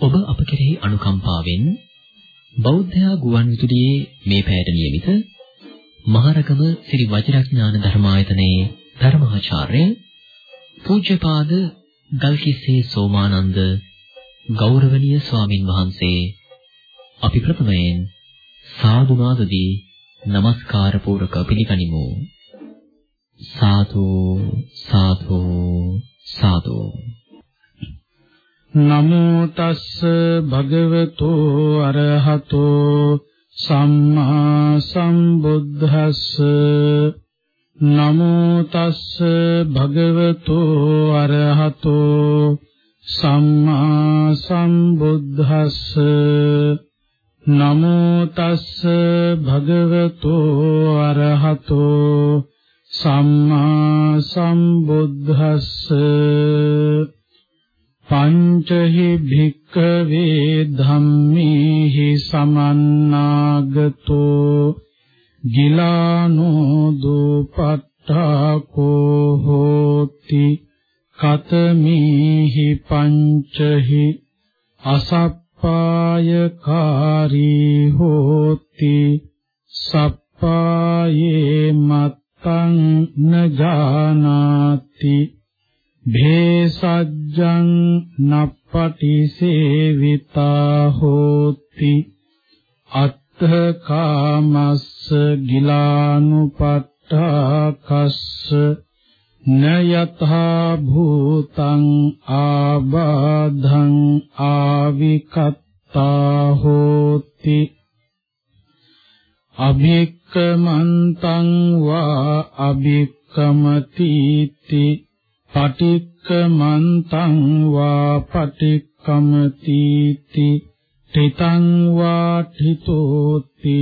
ඔබ අප කෙරෙහි අනුකම්පාවෙන් බෞද්ධ ගුවන්විදුලියේ මේ පැයට නියමිත මහරගම ශ්‍රී වජිරඥාන ධර්මායතනයේ ධර්මාචාර්ය පූජ්‍යපාද ගල්කිස්සේ සෝමානන්ද ගෞරවනීය ස්වාමින් වහන්සේ අපි ප්‍රථමයෙන් සාදුනාදදී নমස්කාර පූර්වක පිළිගනිමු. සාදු සාදු සාදු. නමෝ තස්ස භගවතු අරහතෝ සම්මා සම්බුද්දස්ස. නමෝ තස්ස භගවතු අරහතෝ සම්මා සම්බුද්දස්ස. නමෝ තස්ස භගවතු අරහතෝ සම්මා සම්බුද්දස්ස පංචහි භික්ඛවේ ධම්මේහි සමන්නාගතෝ ගිලානෝ දුපට්ඨාකෝ හෝති කතමේහි පංචහි අසප්පායකාරී හෝති සප්පායේ මත්තං නජානාති භේසජ්ජං නප්පටි සේවිතා හෝති අත්ථ කාමස්ස ගිලානුපට්ඨකස්ස නයතහා භූතං ආබාධං ආවිකත්තා හෝති අභික්කමන්තං වා අභික්කමතිති පටික්කමන්තං වා පටික්කමතිති තිතං වා තිතෝති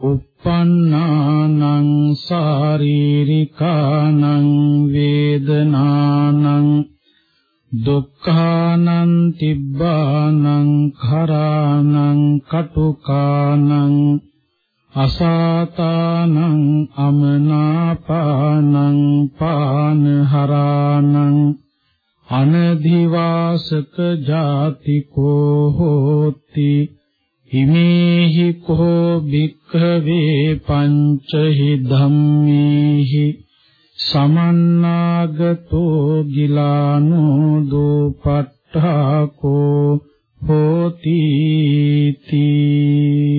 uppannānaṁ sāririkānaṁ vedanānaṁ දුක්ඛානං තිබ්බානං කරානං කටුකානං අසාතානං අමනාපානං පානහරානං අනධිවාසක ජාතිකෝ හෝති හිමේහි කෝ භික්ඛවේ පංචහි ධම්මේහි සමන්නාගතෝ ගිලානෝ දෝපට්ඨාකෝ හෝති තී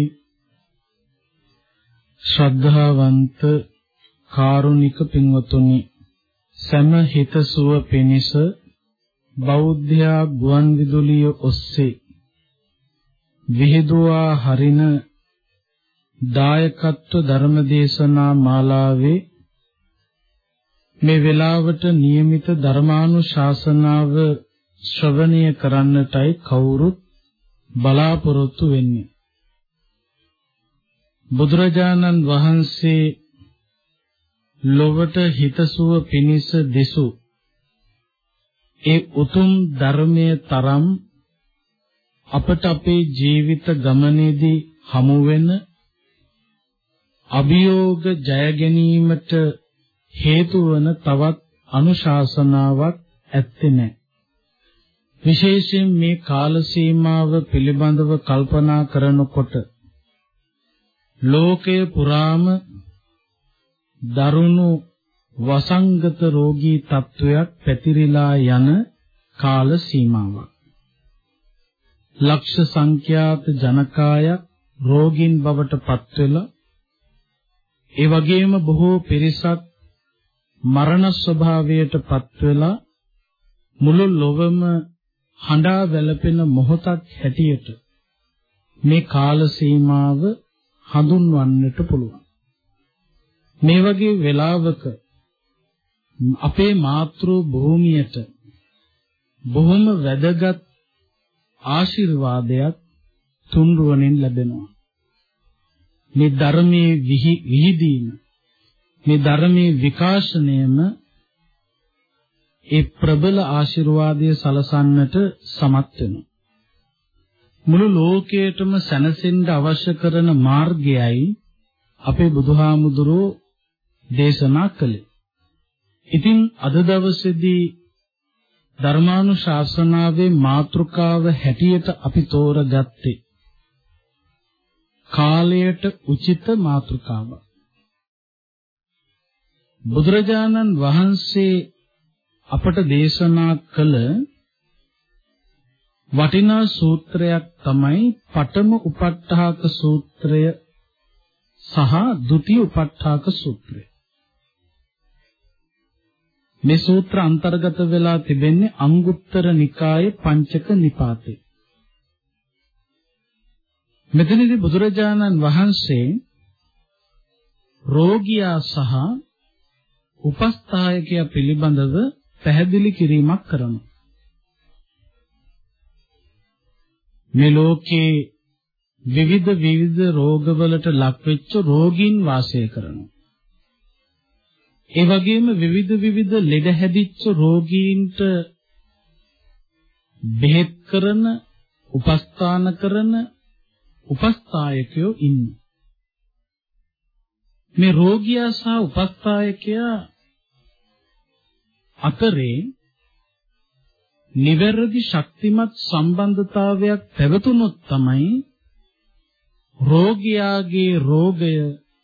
ශ්‍රද්ධාවන්ත කාරුණික පින්වතුනි සම හිතසුව පිණිස බෞද්ධයා ගුවන් විදුලිය ඔස්සේ විහිදුවා හරින දායකත්ව ධර්මදේශනා මාලාවේ මේ වෙලාවට નિયમિત ධර්මානුශාසනාව ශ්‍රවණය කරන්නටයි කවුරුත් බලාපොරොත්තු වෙන්නේ බුදුරජාණන් වහන්සේ ලොවට හිතසුව පිණිස දෙසු ඒ උතුම් ධර්මයේ තරම් අපට අපේ ජීවිත ගමනේදී හමු වෙන අභියෝග ජය ගැනීමට හේතු වන තවත් අනුශාසනාවක් ඇත්තේ නැහැ. විශේෂයෙන් මේ කාල සීමාව පිළිබඳව කල්පනා කරනකොට ලෝකයේ පුරාම දරුණු වසංගත රෝගී තත්වයක් පැතිරිලා යන කාල සීමාවක්. ලක්ෂ සංඛ්‍යාත ජනකායක් රෝගීන් බවට පත් වෙලා ඒ වගේම බොහෝ පිරිසක් මරණ ස්වභාවයට පත් වෙලා මුළු ලොවම හඬා වැළපෙන මොහොතක් හැටියට මේ කාල සීමාව හඳුන්වන්නට පුළුවන්. මේ වගේ වෙලාවක අපේ මාතෘ භූමියට බොහොම වැදගත් ආශිර්වාදයක් තුන්රුවණෙන් ලැබෙනවා. මේ ධර්මයේ විහිදීම මේ ධර්මයේ විකාශනයම ඒ ප්‍රබල ආශිර්වාදය සලසන්නට සමත් වෙනවා. මුළු ලෝකයටම සැනසෙන්න අවශ්‍ය කරන මාර්ගයයි අපේ බුදුහාමුදුරෝ දේශනා කළේ. ඉතින් අද දවසේදී ධර්මානුශාසනාවේ මාතෘකාව හැටියට අපි තෝරගත්තේ කාලයට උචිත මාතෘකාවක්. බුදුරජාණන් වහන්සේ අපට දේශනා කළ වටිනා සූත්‍රයක් තමයි පඨම උපට්ඨාක සූත්‍රය සහ ဒုတိ ය උපට්ඨාක සූත්‍රය. මේ සූත්‍ර අන්තර්ගත වෙලා තිබෙන්නේ අංගුත්තර නිකායේ පංචක නිපාතේ. මෙතනදී බුදුරජාණන් වහන්සේ රෝගියා සහ උපස්ථායකයා පිළිබඳව පැහැදිලි කිරීමක් කරනවා. මේ ලෝකේ විවිධ විවිධ රෝගවලට ලක්වෙච්ච රෝගීන් වාසය කරනවා. ඒ වගේම විවිධ විවිධ ලෙඩ හැදිච්ච රෝගීන්ට බෙහෙත් කරන, උපස්ථාන කරන උපස්ථායකයෝ ඉන්නේ. මේ රෝගියා සහ උපස්ථායකයා අතරේ නිවැරදි ශක්තිමත් සම්බන්ධතාවයක් පැවතුනොත් තමයි රෝගියාගේ රෝගය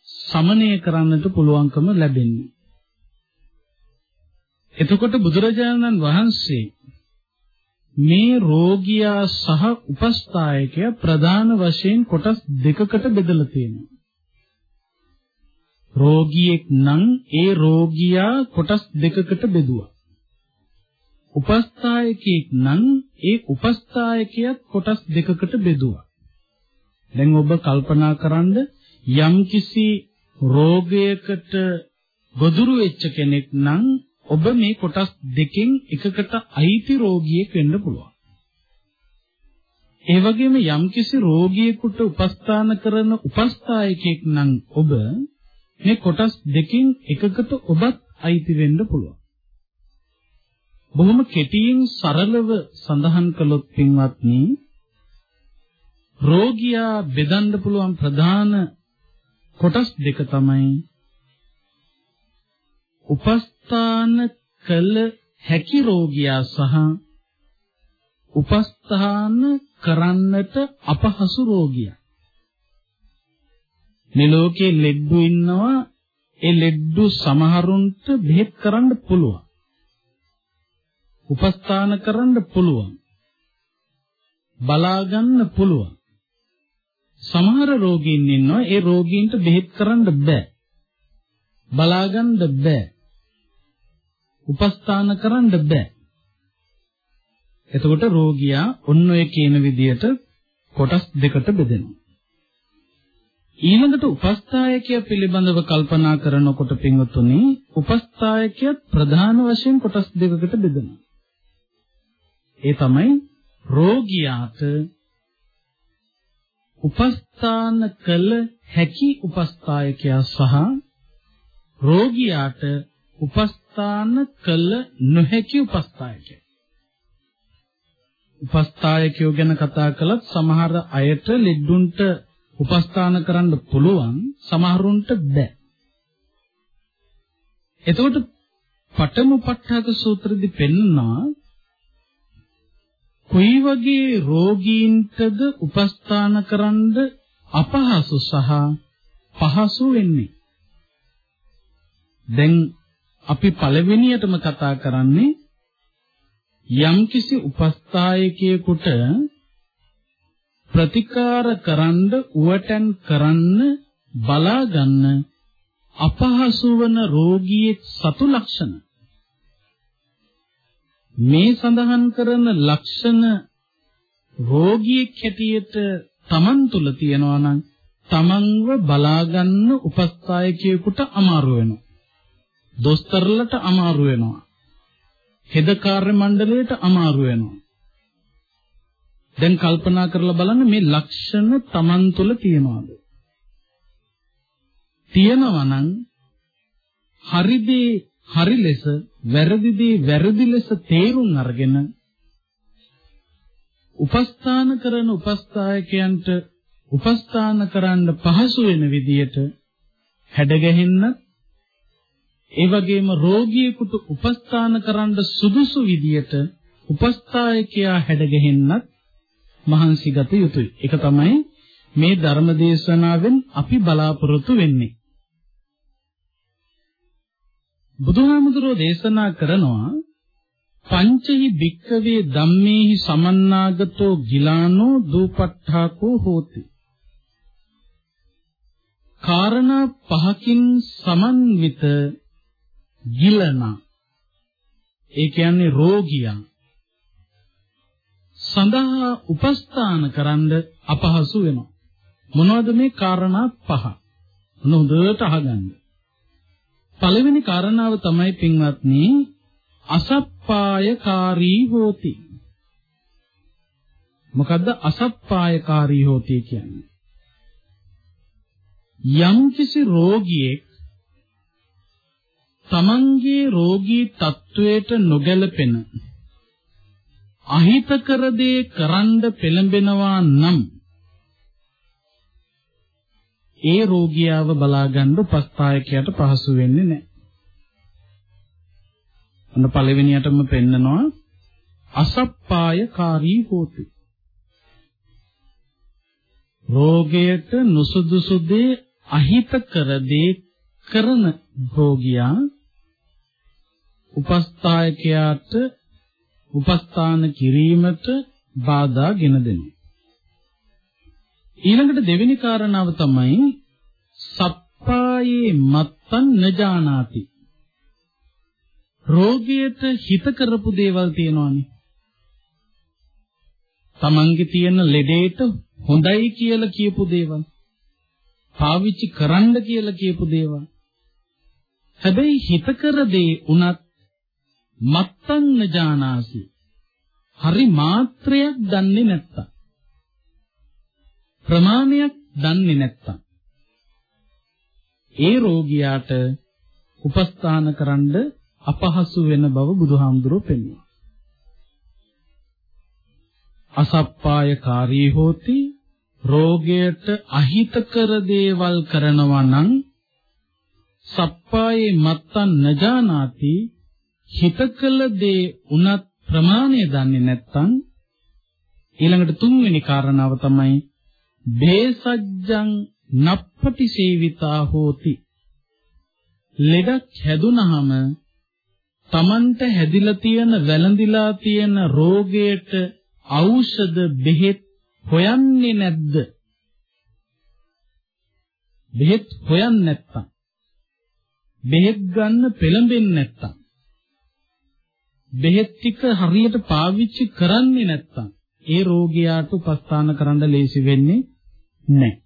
සමනය කරන්නට පුළුවන්කම ලැබෙන්නේ. එතකොට බුදුරජාණන් වහන්සේ මේ රෝගියා සහ උපස්ථායකයා ප්‍රධාන වශයෙන් කොටස් දෙකකට බෙදලා තියෙනවා. රෝගියෙක් නම් ඒ රෝගියා කොටස් දෙකකට බෙදුවා. උපස්ථායකයෙක් නම් ඒ උපස්ථායකයාත් කොටස් දෙකකට බෙදුවා. දැන් ඔබ කල්පනා කරන්ද යම්කිසි රෝගයකට ගොදුරු වෙච්ච කෙනෙක් නම් ඔබ මේ කොටස් දෙකෙන් එකකට අයිති රෝගියෙක් වෙන්න පුළුවන්. ඒ වගේම යම්කිසි රෝගියෙකුට උපස්ථාන කරන උපස්ථායකයෙක් නම් ඔබ මේ කොටස් දෙකෙන් එකකට ඔබත් අයිති වෙන්න පුළුවන්. බොහොම කෙටියෙන් සරලව සඳහන් කළොත් පින්වත්නි රෝගියා බෙදන්න පුළුවන් ප්‍රධාන කොටස් දෙක තමයි උපස්ථාන කළ හැකි රෝගියා සහ උපස්ථාන කරන්නට අපහසු රෝගියා. මේ ලෝකේ ලෙඩ්ඩු ඉන්නවා ඒ ලෙඩ්ඩු සමහරුන්ට බෙහෙත් කරන්න පුළුවන්. උපස්ථාන කරන්න පුළුවන්. බලා ගන්න පුළුවන්. සමහර රෝගීන් ඉන්නවා ඒ රෝගීන්ට බෙහෙත් කරන්න බෑ. බලා ගන්න බෑ. උපස්ථාන කරන්න බෑ එතකොට රෝගියා ඔන්න ඔය කියන විදියට කොටස් දෙකට බෙදෙනවා ඊළඟට උපස්ථායකය පිළිබඳව කල්පනා කරනකොට පින්වතුනි උපස්ථායකය ප්‍රධාන වශයෙන් කොටස් දෙකකට බෙදෙනවා. ඒ තමයි රෝගියාට උපස්ථාන කළ හැකි උපස්ථායකයා සහ රෝගියාට උපස්ථාන කළ නොහැකි උපස්ථායකයා. උපස්ථායකයෝ ගැන කතා කළත් සමහර අයට ලෙඩුන්ට උපස්ථාන කරන්න පුළුවන් සමහරුන්ට බෑ. එතකොට පඨම පට්ඨක සූත්‍රෙදි පෙන්නවා කොයි වගේ රෝගීන්ටද උපස්ථාන කරන්න අපහසු සහ පහසු වෙන්නේ. දැන් අපි පළවෙනියටම කතා කරන්නේ යම්කිසි උපස්ථායකයෙකුට ප්‍රතිකාර කරන්න උවටන් කරන්න බලා ගන්න අපහසු වන රෝගියෙක් සතු ලක්ෂණ. මේ සඳහන් කරන ලක්ෂණ රෝගියෙක් හැටියට Taman තුල තියෙනවා නම් Tamanව බලා ගන්න උපස්ථායකයෙකුට අමාරු වෙනවා. දොස්තරලට අමාරු වෙනවා හෙද කාර්ය මණ්ඩලයට අමාරු වෙනවා දැන් කල්පනා කරලා බලන්න මේ ලක්ෂණ Taman තුල තියනවාද? තියනවා නම් හරිදී හරි ලෙස වැරදිදී වැරදි ලෙස තේරුම් අරගෙන උපස්ථාන කරන උපස්ථායකයන්ට උපස්ථාන කරන්න පහසු වෙන විදියට හැඩගැහෙන්නත් ඒ වගේම රෝගියෙකුට උපස්ථාන කරන්න සුදුසු විදියට උපස්ථායකයා හැඩගැහෙන්නත් මහන්සි ගත යුතුයි. ඒක තමයි මේ ධර්ම දේශනාවෙන් අපි බලාපොරොත්තු වෙන්නේ. බුදුහාමුදුරෝ දේශනා කරනවා පංචහි භික්කවේ ධම්මේහි සමන්නාගතෝ ගිලානෝ දූපට්ඨාකෝ හෝති. කාරණා පහකින් සමන්විත ගිලන ඒ කියන්නේ රෝගියා සඳහා උපස්ථාන කරන්න අපහසු වෙනවා. මොනවද මේ කාරණා පහ? හොඳට අහගන්න. පළවෙනි කාරණාව තමයි පින්වත්නි අසප්පායකාරී හෝති. මොකද්ද අසප්පායකාරී හෝති කියන්නේ? යම්කිසි රෝගියෙක් තමන්ගේ රෝගී තත්වයට නොගැලපෙන අහිතකර දේ කරන්න පෙළඹෙනවා නම් ඒ රෝගියාව බලාගන්න උපස්ථායකයාට පහසු වෙන්නේ නැහැ. අන්න පළවෙනියටම පෙන්නනවා අසප්පායකාරී හෝති. රෝගයට නුසුදුසු දේ අහිතකර දේ කරන රෝගියා උපස්ථායකයාට උපස්ථාන කිරීමට බාධා ගෙන දෙනවා. ඊළඟට දෙවෙනි කාරණාව තමයි සප්පායේ මත්තන් නජානාති. රෝගියට හිත කරපු දේවල් තියෙනවානේ. තමන්ගේ තියෙන ලෙඩේට හොඳයි කියලා කියපු දේවල්. පාවිච්චි කරන්න කියලා කියපු දේවල්. හැබැයි හිත කර දේ උනත් මත්තන් නජානාසි. හරි මාත්‍රයක් දන්නේ නැත්තම්. ප්‍රමාණයක් දන්නේ නැත්තම්. ඒ රෝගියාට උපස්ථාන කරන්න අපහසු වෙන බව බුදුහාමුදුරුවෝ පෙන්වනවා. අසප්පායකාරී හෝති රෝගයට අහිතකර දේවල් කරනවා නම් සප්පායේ මත්තන් නජානාති හිතකල දේ උනත් ප්‍රමාණය දන්නේ නැත්නම් ඊළඟට තුන්වෙනි කාරණාව තමයි බේසජ්ජං නප්පටි සේවිතා හෝති. ලෙඩක් හැදුනහම Tamanta හැදිලා තියෙන වැළඳිලා තියෙන රෝගයට ඖෂධ බෙහෙත් හොයන්නේ නැද්ද? බෙහෙත් හොයන්නේ නැත්තම්. බෙහෙත් ගන්න පෙළඹෙන්නේ නැත්තම්. බෙහෙත් ටික හරියට පාවිච්චි කරන්නේ නැත්තම් ඒ රෝගියාට උපස්ථාන කරන්න ලේසි වෙන්නේ නැහැ.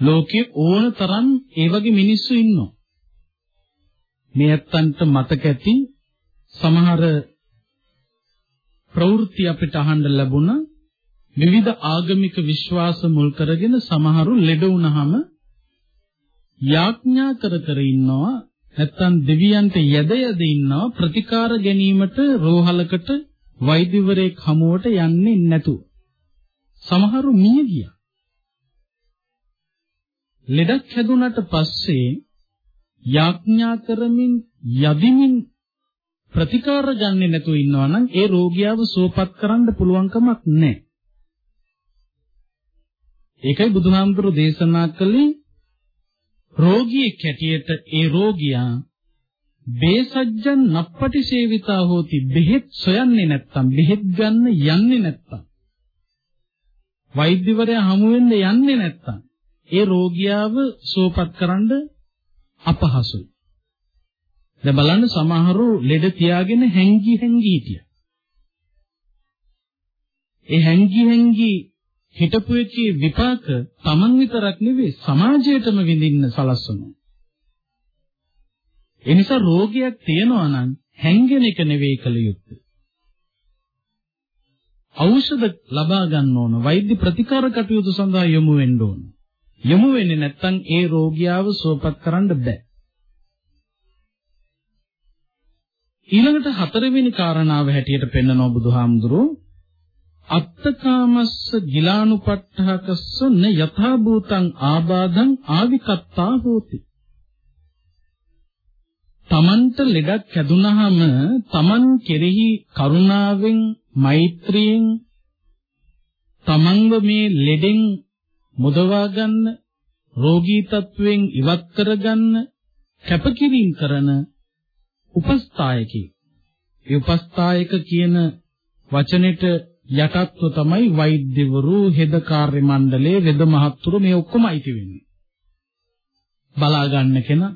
ලෝකේ ඕන තරම් ඒ වගේ මිනිස්සු ඉන්නවා. මේ ඇත්තන්ට මතක ඇති සමහර ප්‍රවෘත්ති අපිට අහන්න ලැබුණා විවිධ ආගමික විශ්වාස මුල් කරගෙන සමහරු ලෙඩ වුණාම යාඥා කර කර ඉන්නවා නැත්තම් දෙවියන්ට යද යද ඉන්නවා ප්‍රතිකාර ගැනීමට රෝහලකට වෛද්‍යවරයෙක් හමුවට යන්නේ නැතුව සමහරු මිය ගියා ලෙඩක් හැදුනට පස්සේ යාඥා කරමින් යදිමින් ප්‍රතිකාර ගන්නේ නැතුව ඉන්නවා නම් ඒ රෝගියාව සුවපත් කරන්න පුළුවන් කමක් නැහැ. ඒකයි බුදුහාමුදුරු දේශනා කළේ රෝගියෙක් හැටියට ඒ රෝගියා බේසජ්ජන් නප්පටි සේවිතා හෝති බෙහෙත් සොයන්නේ නැත්තම් බෙහෙත් ගන්න යන්නේ නැත්තම් වෛද්‍යවරයා හමු වෙන්න යන්නේ නැත්තම් ඒ රෝගියාව සුවපත් කරන්න අපහසුයි. දැන් බලන්න සමහරු ලෙඩ තියාගෙන හැංගි හැංගි හිටියා. ඒ හැංගි හැංගි හිටපු එකේ විපාක Taman විතරක් නෙවෙයි සමාජයටම විඳින්න සලස්වනවා. ඒ නිසා රෝගයක් තියෙනවා නම් හැංගෙන එක නෙවෙයි කල යුත්තේ. ඖෂධ ලබා ගන්න ඕන වෛද්‍ය ප්‍රතිකාර කටයුතු සඳහා යොමු වෙන්න ඕන. යොමු වෙන්නේ නැත්නම් ඒ රෝගියාව සුවපත් කරන්න බෑ. ඊළඟට හතරවෙනි කාරණාව හැටියට පෙන්වනවා බුදුහාමුදුරුවෝ අත්තකාමස්ස ගිලානුපට්ඨකස්ස න යථා භූතං ආබාධං ආවිකත්තා හෝති තමන්ට ලෙඩක් හැදුනහම තමන් කෙරෙහි කරුණාවෙන් මෛත්‍රියෙන් තමන්ව මේ ලෙඩෙන් මුදවා ගන්න රෝගී තත්වයෙන් ඉවත් කරගන්න කැපකිරීම කරන උපස්ථායකී. ඒ උපස්ථායක කියන වචනෙට යටත්ව තමයි වෛද්‍යවරු, හෙද කාර්ය මණ්ඩලයේ වෙද මහත්තුරු මේ ඔක්කොම අයිති වෙන්නේ. බලා ගන්න කෙනා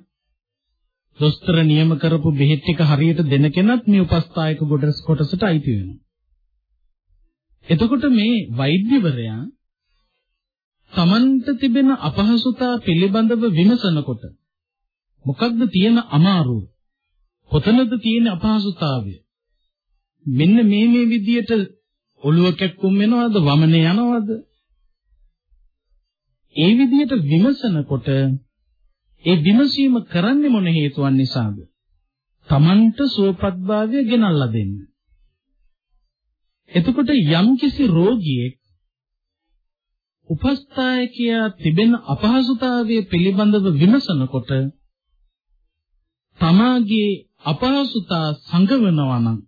දොස්තර නියම කරපු බෙහෙත් ටික හරියට දෙන කෙනත් මේ උපස්ථායක කොටස කොටසට අයිති වෙනවා. එතකොට මේ වෛද්‍යවරයා තමන්ට තිබෙන අපහසුතා පිළිබඳව විමසනකොට මොකක්ද තියෙන අමාරුව? කොතනද තියෙන අපහසුතාවය? මෙන්න මේ මේ විදියට ඔළුව කැක්කුම් වෙනවද වමනේ යනවද? ඒ විදියට විමසනකොට ඒ විමසීම කරන්නේ මොන හේතුවක් නිසාද? තමන්ට සුවපත්භාවය ගෙනල්ලා දෙන්න. එතකොට යම්කිසි රෝගියෙක් උපස්ථායකයා තිබෙන අපහසුතාවය පිළිබඳව විමසනකොට තමාගේ අපහසුතා සංගවනවා නම්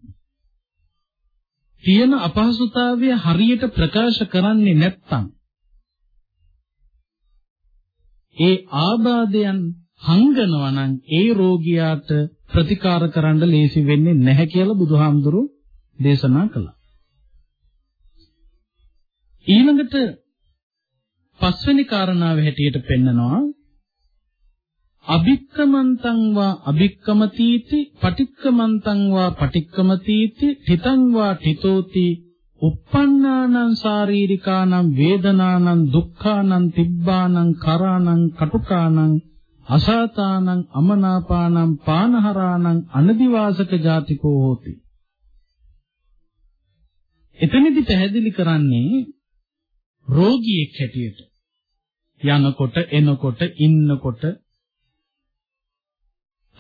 තියෙන අපහසුතාවය හරියට ප්‍රකාශ කරන්නේ නැත්නම් ඒ ආබාධයන් හංගනවා නම් ඒ රෝගියාට ප්‍රතිකාර කරන්න ලේසි වෙන්නේ නැහැ කියලා බුදුහාමුදුරුවෝ දේශනා කළා. ඊළඟට පස්වෙනි කාරණාව හැටියට පෙන්නනවා අභික්කමන්තං වා අභික්කමතීති පටික්කමන්තං වා පටික්කමතීති තිතං වා තිතෝති uppannānaṁ sāririkānaṁ වේදනානං දුක්ඛානං තිබ්බානං කරානං කටුකානං අසාතානං අමනාපානං පානහරානං අනදිවාසක ජාතිකෝ හෝති එතනදි පැහැදිලි කරන්නේ රෝගියෙක් හැටියට. යනකොට එනකොට ඉන්නකොට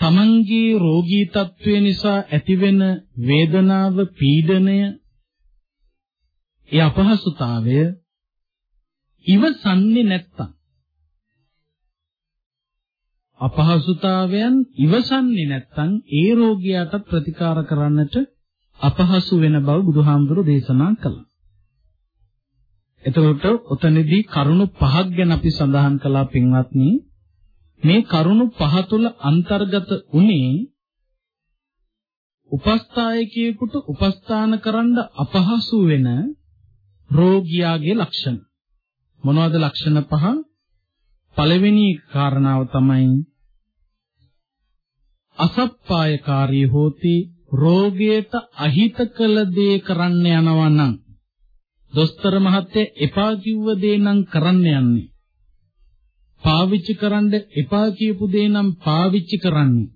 තමන්ගේ රෝගී තත්ත්වය නිසා ඇතිවෙන වේදනාව පීඩනය ඒ අපහසුතාවය ඉවසන්නේ නැත්තම් අපහසුතාවයන් ඉවසන්නේ නැත්තම් ඒ රෝගියාට ප්‍රතිකාර කරන්නට අපහසු වෙන බව බුදුහාමුදුරෝ දේශනා කළා. එතකොට ඔතනදී කරුණු පහක් ගැන අපි සඳහන් කළා පින්වත්නි. මේ කරුණු පහ තුල අන්තර්ගත උනේ උපස්ථායකයෙකුට උපස්ථාන කරන්න අපහසු වෙන රෝගියාගේ ලක්ෂණ. මොනවද ලක්ෂණ පහ? පළවෙනි කාරණාව තමයි අසප්පායකාරී හෝති රෝගයට අහිත කළ දේ කරන්න යනවා නම්. දොස්තර මහත්තයා එපා කිව්ව දේ නම් කරන්න යන්නේ. පාවිච්චි කරන්න එපා කියපු දේ නම් පාවිච්චි කරන්නේ.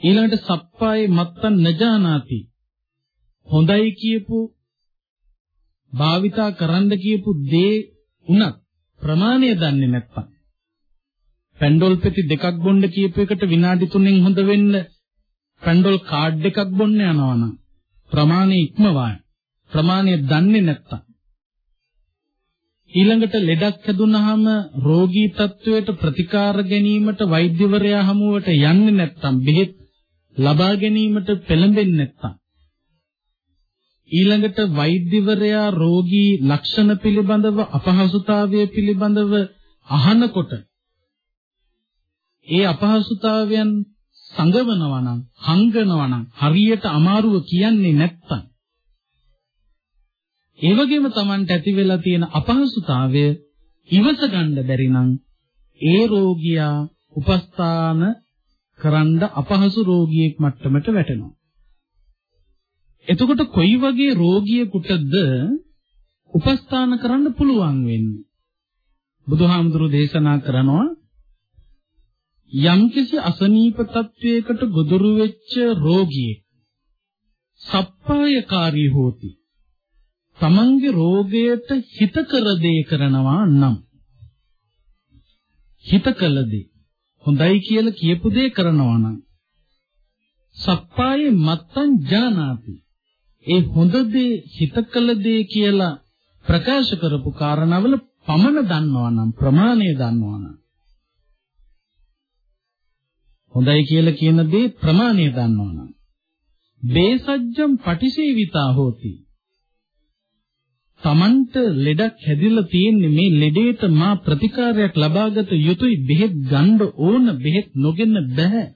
ඊළඟට සප්පායේ මත්තන් නජානාති. හොඳයි කියපු භාවිතා කරන්න කියපු දේ උනත් ප්‍රමාණය දන්නේ නැත්තම්. පැන්ඩෝල් පෙති දෙකක් බොන්න කියපු එකට විනාඩි 3න් හොඳ වෙන්න පැන්ඩෝල් කාඩ් එකක් බොන්න යනවා නම් ප්‍රමාණය ඉක්මවා ප්‍රමාණය දන්නේ නැත්තම්. ඊළඟට ලෙඩක් හැදුනහම රෝගී තත්වයට ප්‍රතිකාර ගැනීමට වෛද්‍යවරයා හමුවට යන්නේ නැත්තම් බෙහෙත් ලබා ගැනීමට පෙළඹෙන්නේ නැත්තම් ඊළඟට වෛද්‍යවරයා රෝගී ලක්ෂණ පිළිබඳව අපහසුතාවය පිළිබඳව අහනකොට ඒ අපහසුතාවයන් සංගවනවා නම් හංගනවා නම් හරියට අමාරුව කියන්නේ නැත්තම් ඒ වගේම Tamanට ඇති වෙලා තියෙන අපහසුතාවය ඉවස ගන්න බැරි නම් ඒ රෝගියා උපස්ථාන කරන්න අපහසු රෝගියෙක් මට්ටමට වැටෙනවා එතකොට කොයි වගේ රෝගියෙකුටද උපස්ථාන කරන්න පුළුවන් වෙන්නේ? බුදුහාමුදුරු දේශනා කරනවා යම්කිසි අසනීප තත්වයකට ගොදුරු වෙච්ච රෝගියෙක් සප්පායකාරී හෝති. තමන්ගේ රෝගයට හිතකර දේ කරනවා නම් හිතකල දේ හොඳයි කියලා කියපු දේ කරනවා නම් සප්පායේ මත්තං ජානාති ඒ හොඳ දේ හිතකල දේ කියලා ප්‍රකාශ කරපු කාරණාවල පමණ දන්නවා නම් ප්‍රමාණය දන්නවා නම් හොඳයි කියලා කියන දේ ප්‍රමාණය දන්නවා නම් බේසජ්ජම් පටිසේවිතා හෝති. තමන්ට ලෙඩක් හැදිලා තියෙන්නේ මේ ලෙඩේට මා ප්‍රතිකාරයක් ලබාගත යුතුයි. බෙහෙත් ගන්න ඕන බෙහෙත් නොගෙන බෑ.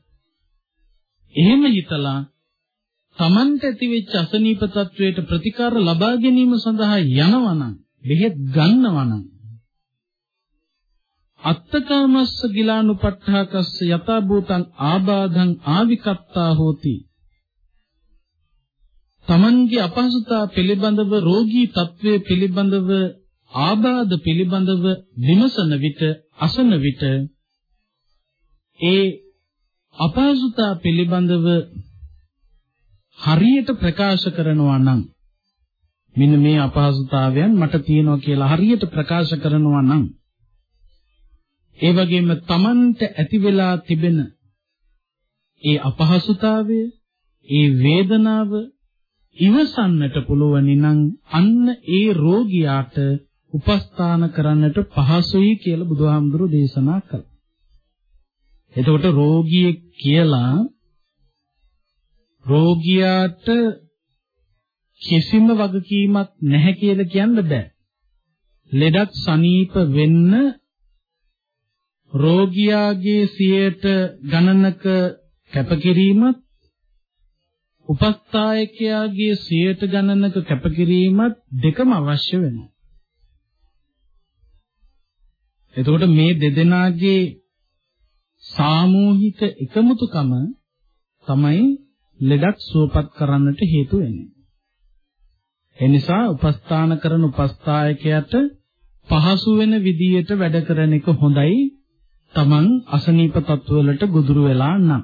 එහෙම හිතලා තමන්ට ඇතිවෙච්ච අසනීප තත්වයට ප්‍රතිකාර ලබා ගැනීම සඳහා යනවනම් බෙහෙත් ගන්නවනම් අත්තකාමස්ස ගිලානුපට්ඨාකස්ස යතා භූතං ආබාධං ආවිකත්තා හෝති. තමන්ගේ අපහසුතා පිළිබඳව රෝගී තත්වයේ පිළිබඳව ආබාධ පිළිබඳව විමසන විට අසන විට ඒ අපහසුතා පිළිබඳව හරියට ප්‍රකාශ කරනවා නම් මෙන්න මේ අපහසුතාවයන් මට තියෙනවා කියලා හරියට ප්‍රකාශ කරනවා නම් ඒ වගේම Tamanට ඇති වෙලා තිබෙන ඒ අපහසුතාවය ඒ වේදනාව ඉවසන්නට පුළුවනි නම් අන්න ඒ රෝගියාට උපස්ථාන කරන්නට පහසුයි කියලා බුදුහාමුදුරු දේශනා කළා. එතකොට රෝගියෙක් කියලා රෝගියාට කිසිම වගකීමක් නැහැ කියලා කියන්න බෑ. ලෙඩක් සනීප වෙන්න රෝගියාගේ සියයට ගණනක කැපකිරීමත් උපස්ථායකයාගේ සියයට ගණනක කැපකිරීමත් දෙකම අවශ්‍ය වෙනවා. එතකොට මේ දෙදෙනාගේ සාමූහික එකමුතුකම තමයි ලෙඩක් සුවපත් කරන්නට හේතු වෙන්නේ. ඒ නිසා උපස්ථාන කරන උපස්ථායකයාට පහසු වෙන විදියට වැඩ කරන එක හොඳයි. Taman අසනීප තත්වවලට ගොදුරු වෙලා නම්.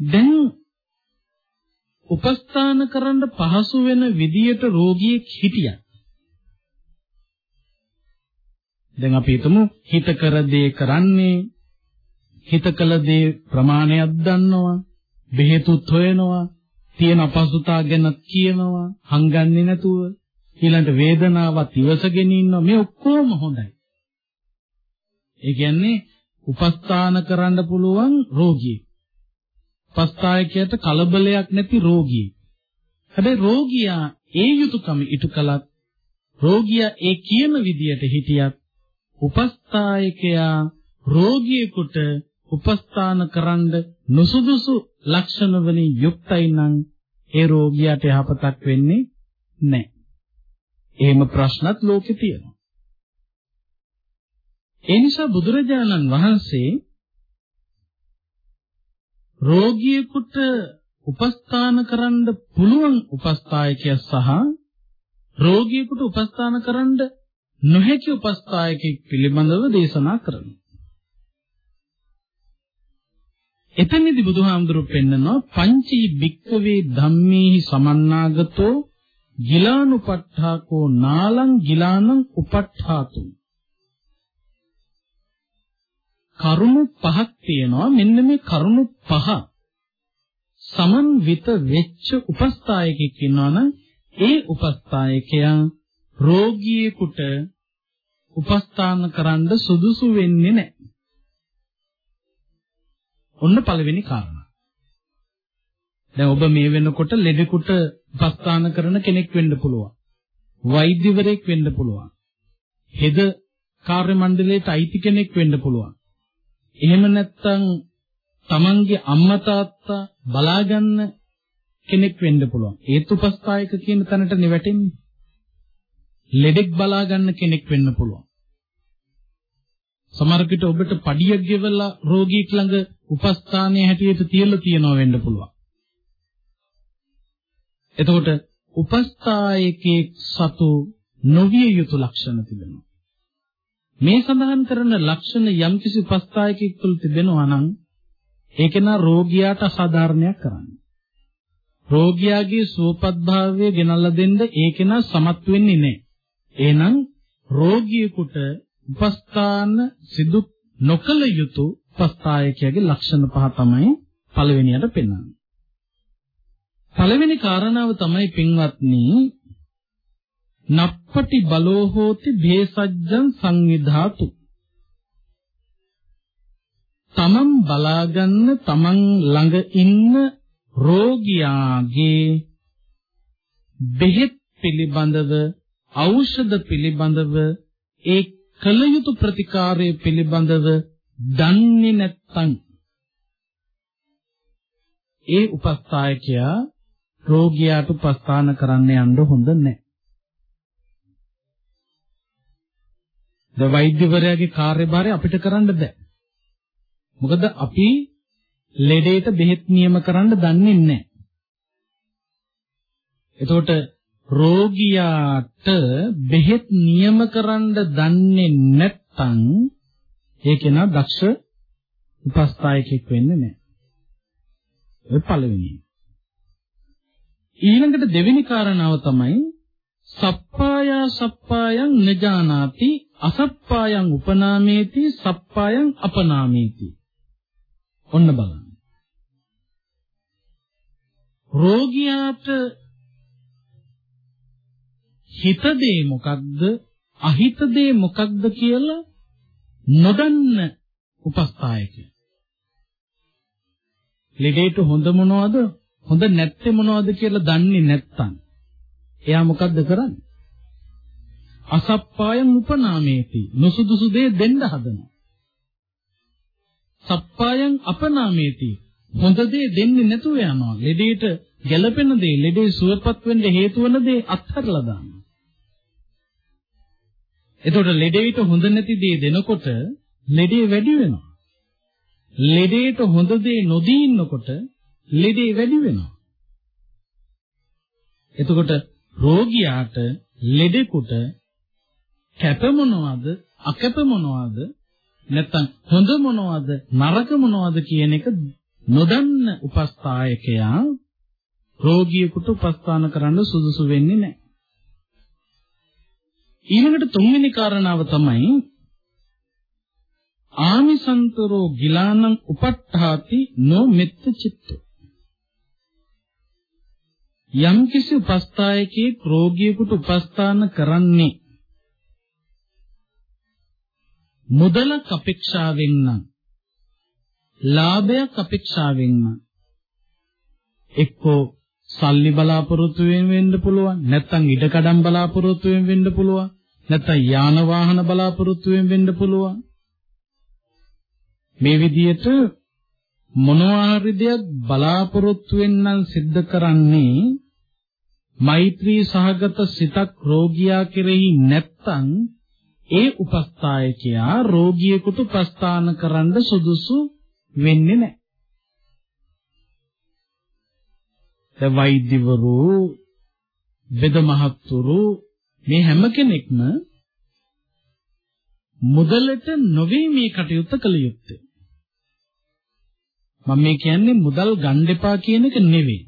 දැන් උපස්ථාන කරන්න පහසු වෙන විදියට රෝගියෙක් හිටියා. දැන් අපි හිතමු හිත කර දේ කරන්නේ හිත කළ දේ ප්‍රමාණයක් දන්නවා බෙහෙතුත් හොයනවා තියෙන අපහසුතාව ගැන කියනවා හංගන්නේ නැතුව ඊළඟට වේදනාවත් ඉවසගෙන ඉන්නවා. මේ ඔක්කොම හොඳයි. ඒ කියන්නේ උපස්ථාන කරන්න පුළුවන් රෝගියෙක්. උපස්ථායකයට කලබලයක් නැති රෝගියෙක් හැබැයි රෝගියා ඒ යුතුයකම ඉටු කළත් රෝගියා ඒ කියන විදියට හිටියත් උපස්ථායකයා රෝගියෙකුට උපස්ථාන කරන්න නුසුදුසු ලක්ෂණ වලින් යුක්තයි නම් ඒ රෝගියාට යහපතක් වෙන්නේ නැහැ. එහෙම ප්‍රශ්නත් ලෝකේ තියෙනවා. ඒ නිසා බුදුරජාණන් වහන්සේ රෝගියෙකුට උපස්ථාන කරන්න පුළුවන් උපස්ථායකයා සහ රෝගියෙකුට උපස්ථාන කරන්න නොහැකි උපස්ථායකෙක් පිළිබඳව දේශනා කරනවා. එතනදී බුදුහාමුදුරු පෙන්නනවා පංචී භික්කවේ ධම්මේහි සමන්නාගතෝ ගිලානුපට්ඨාකෝ නාලං ගිලානං උපට්ඨාතු කරුණු පහක් තියෙනවා මෙන්න මේ කරුණු පහ සමන්විත වෙච්ච උපස්ථායකෙක් ඉන්නවනම් ඒ උපස්ථායකයා රෝගියෙකුට උපස්ථාන කරන්න සුදුසු වෙන්නේ නැහැ ඔන්න පළවෙනි කාරණා. දැන් ඔබ මේ වෙනකොට ලෙඩෙකුට උපස්ථාන කරන කෙනෙක් වෙන්න පුළුවන්. වෛද්‍යවරයෙක් වෙන්න පුළුවන්. හෙද කාර්ය මණ්ඩලයට අයිති කෙනෙක් වෙන්න පුළුවන්. එහෙම නැත්නම් තමන්ගේ අම්මා තාත්තා බලාගන්න කෙනෙක් වෙන්න පුළුවන්. ඒත් උපස්ථායක කියන තැනට නෙවැටෙන්නේ. ලෙඩෙක් බලාගන්න කෙනෙක් වෙන්න පුළුවන්. සමහර විට ඔබට පඩියක් ගෙවලා රෝගීක් ළඟ උපස්ථානයේ හැටියට තියලා තියනවා වෙන්න පුළුවන්. එතකොට උපස්ථායකේ සතු නොවිය යුතු ලක්ෂණ තිබෙනවා. මේ සඳහන් කරන ලක්ෂණ යම්කිසි උපස්ථායකෙක් තුළ තිබෙනවා නම් ඒක නා රෝගියාට අසාධාරණයක් කරන්නේ. රෝගියාගේ සුවපත්භාවය ගෙනල්ලා දෙන්න ඒක නා සමත් වෙන්නේ නැහැ. එහෙනම් රෝගියෙකුට උපස්ථාන සිදු නොකල යුතු උපස්ථායකයාගේ ලක්ෂණ පහ තමයි පළවෙනියට පෙන්වන්නේ. පළවෙනි කාරණාව තමයි පින්වත්නි නප්පටි බලෝ හෝති භේසජ්ජං සංවිධාතු තමන් බලාගන්න තමන් ළඟ ඉන්න රෝගියාගේ බෙහෙත් පිළිබඳව ඖෂධ පිළිබඳව ඒ කල යුතු ප්‍රතිකාරය පිළිබඳව දන්නේ නැත්නම් ඒ උපස්ථායකයා රෝගියාට උපස්ථාන කරන්න යන්න හොඳ නැහැ. ද වෛද්‍යවරයාගේ කාර්යභාරය අපිට කරන්න බෑ. මොකද අපි ලෙඩේට බෙහෙත් නියම කරන්න දන්නේ නැහැ. එතකොට රෝගියාට බෙහෙත් නියම කරන්න දන්නේ නැත්නම් ඒ කෙනා දක්ෂ උපස්ථායකෙක් වෙන්නේ නැහැ. ඒ පළවෙනි. ඊළඟට දෙවෙනි කාරණාව තමයි සප්පායා සප්පායං නජානාති අසප්පායං උපනාමේති සප්පායං අපනාමේති. ඔන්න බලන්න. රෝගියාට හිත දේ මොකක්ද අහිත දේ මොකක්ද කියලා නොදන්න උපස්ථායකය. ලෙඩේට හොඳ මොනවද හොඳ නැත්තේ මොනවද කියලා දන්නේ නැත්තම් එයා මොකද්ද කරන්නේ? අසප්පායම් උපනාමේති නුසුදුසු දේ දෙන්න හදනවා. සප්පායම් අපනාමේති හොඳ දේ දෙන්නේ නැතුව යනවා. ලෙඩේට ගැළපෙන දේ, ලෙඩේ සුවපත් වෙන්න හේතු වන දේ අත්හැරලා දානවා. එතකොට ලෙඩේට හොඳ නැති දේ දෙනකොට ලෙඩේ වැඩි වෙනවා. ලෙඩේට හොඳ දේ නොදී ඉන්නකොට ලෙඩේ වැඩි වෙනවා. එතකොට රෝගියාට ලෙඩෙකුට කැප මොනවද අකැප මොනවද නැත්තම් හොඳ මොනවද නරක මොනවද කියන එක නොදන්න උපස්ථායකයා රෝගියෙකුට උපස්ථාන කරන්න සුදුසු වෙන්නේ නැහැ. ඊළඟට තුන්වෙනි කාරණාව තමයි ආමිසන්තරෝ ගිලානං උපට්ඨාති නෝ මෙත්ත චිත්තෝ යම්කිසි උපස්ථායකේ රෝගියෙකුට උපස්ථාන කරන්නේ මුදලක් අපේක්ෂාවෙන් නම් ලාභයක් අපේක්ෂාවෙන් නම් එක්කෝ සල්ලි බලාපොරොත්තු වෙන්න පුළුවන් නැත්නම් ඉඩකඩම් බලාපොරොත්තු වෙන්න පුළුවන් නැත්නම් යාන වාහන බලාපොරොත්තු වෙන්න පුළුවන්. මේ විදිහට මොනවා හරි දෙයක් බලාපොරොත්තු වෙන්නම් සිද්ධ කරන්නේ මෛත්‍රී සහගත සිතක් රෝගියා කෙරෙහි නැත්තම් ඒ උපස්ථායකයා රෝගියෙකුට උපස්ථාන කරන්න සුදුසු වෙන්නේ නැහැ. ඒ වෛද්‍යවරු, බෙද මහත්තුරු මේ හැම කෙනෙක්ම මුදලට නොවේ මේ කටයුත්ත කළ යුත්තේ. මම මේ කියන්නේ මුදල් ගන්න එපා කියන එක නෙවෙයි.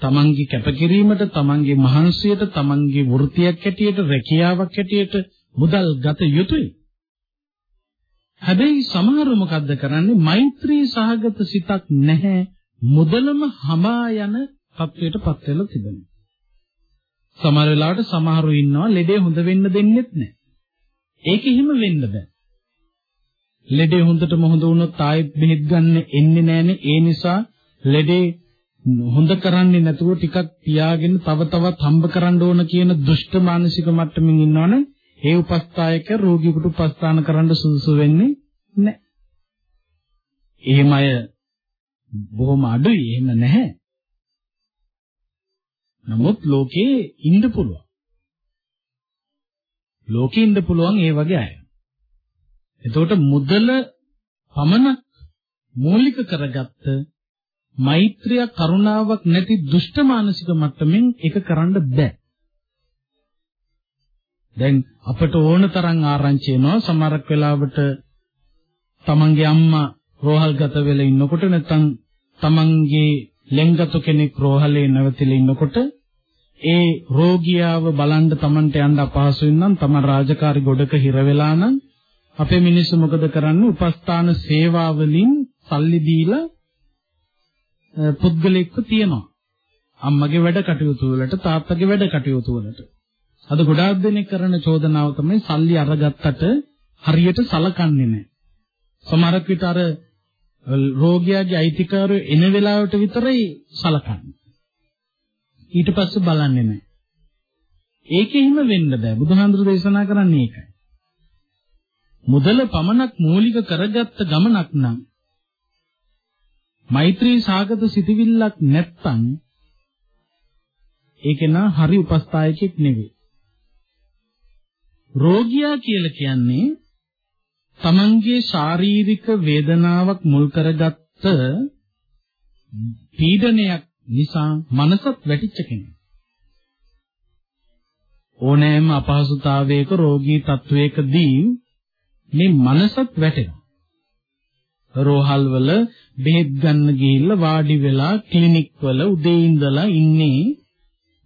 තමන්ගේ කැපකිරීමට, තමන්ගේ මහන්සියට, තමන්ගේ වෘත්තියක් හැටියට, රැකියාවක් හැටියට මුදල් ගත යුතුයි. හැබැයි සමහරව මොකද්ද කරන්නේ? මෛත්‍රී සහගත සිතක් නැහැ. මුදලම හමා යන තත්වයටපත් වෙලා තිබෙනවා. සමහර වෙලාවට සමහරු ඉන්නවා ලෙඩේ හොඳ වෙන්න දෙන්නෙත් නැහැ. ඒක එහෙම වෙන්න බෑ. ලෙඩේ හොඳටම හොඳ වුණොත් ආයෙත් බෙහෙත් ගන්න එන්නේ නැහනේ. ඒ නිසා ලෙඩේ හොඳ කරන්නේ නැතුව ටිකක් තියාගෙන තව තවත් හම්බ කරන්න ඕන කියන දුෂ්ට මානසික මට්ටමින් ඉන්නවනේ ඒ උපස්ථායක රෝගියෙකුට උපස්ථාන කරන්න සුදුසු වෙන්නේ නැහැ. එහෙම අය බොහොම අඩුයි එහෙම නැහැ. නමුත් ලෝකේ ඉන්න පුළුවන්. ලෝකේ ඉන්න පුළුවන් ඒ වගේ අය. එතකොට මුදල පමණක් මූලික කරගත්ත මෛත්‍රිය කරුණාවක් නැති දුෂ්ට මානසික මට්ටමින් ඒක කරන්න බෑ. දැන් අපට ඕන තරම් ආරංචි එනවා සමහරක් වෙලාවට තමන්ගේ අම්මා රෝහල්ගත වෙලා ඉන්නකොට නැත්නම් තමන්ගේ ලෙන්ගතු කෙනෙක් රෝහලේ නැවතිලා ඉන්නකොට ඒ රෝගියාව බලන්න තමන්ට යන්න අපහසු වෙනනම් තමන් රාජකාරි ගොඩක හිර වෙලා නම් අපේ මිනිස්සු මොකද කරන්නේ උපස්ථාන සේවාවලින් සල්ලි දීලා පුද්ගලෙක්ව තියෙනවා. අම්මගේ වැඩ කටයුතු වලට තාත්තගේ වැඩ කටයුතු වලට. අද ගොඩාක් දෙනෙක් කරන චෝදනාව තමයි සල්ලි අරගත්තට හරියට සලකන්නේ නැහැ. සමහරක් විට අර රෝගියාගේ අයිතිකාරයෝ එන වෙලාවට විතරයි සලකන්නේ. ඊට පස්සේ බලන්නේ නැහැ. ඒකෙහිම වෙන්න බෑ. බුදුහාඳුර දේශනා කරන්නේ ඒකයි. මුදල පමණක් මූලික කරගත්ත ගමනක් නම් මෛත්‍රී සාගත සිටිවිල්ලක් නැත්තම් ඒක නා හරි උපස්ථායකෙක් නෙවෙයි. රෝගියා කියලා කියන්නේ තමන්ගේ ශාරීරික වේදනාවක් මුල් කරගත්ත පීඩනයක් නිසා මනසත් වැටිච්ච කෙනෙක්. ඕනෑම අපහසුතාවයක රෝගී තත්වයකදී මේ මනසත් වැටෙනවා. රෝහල් වල බෙහෙත් ගන්න ගිහිල්ලා වාඩි වෙලා ක්ලිනික් වල උදේ ඉඳලා ඉන්නේ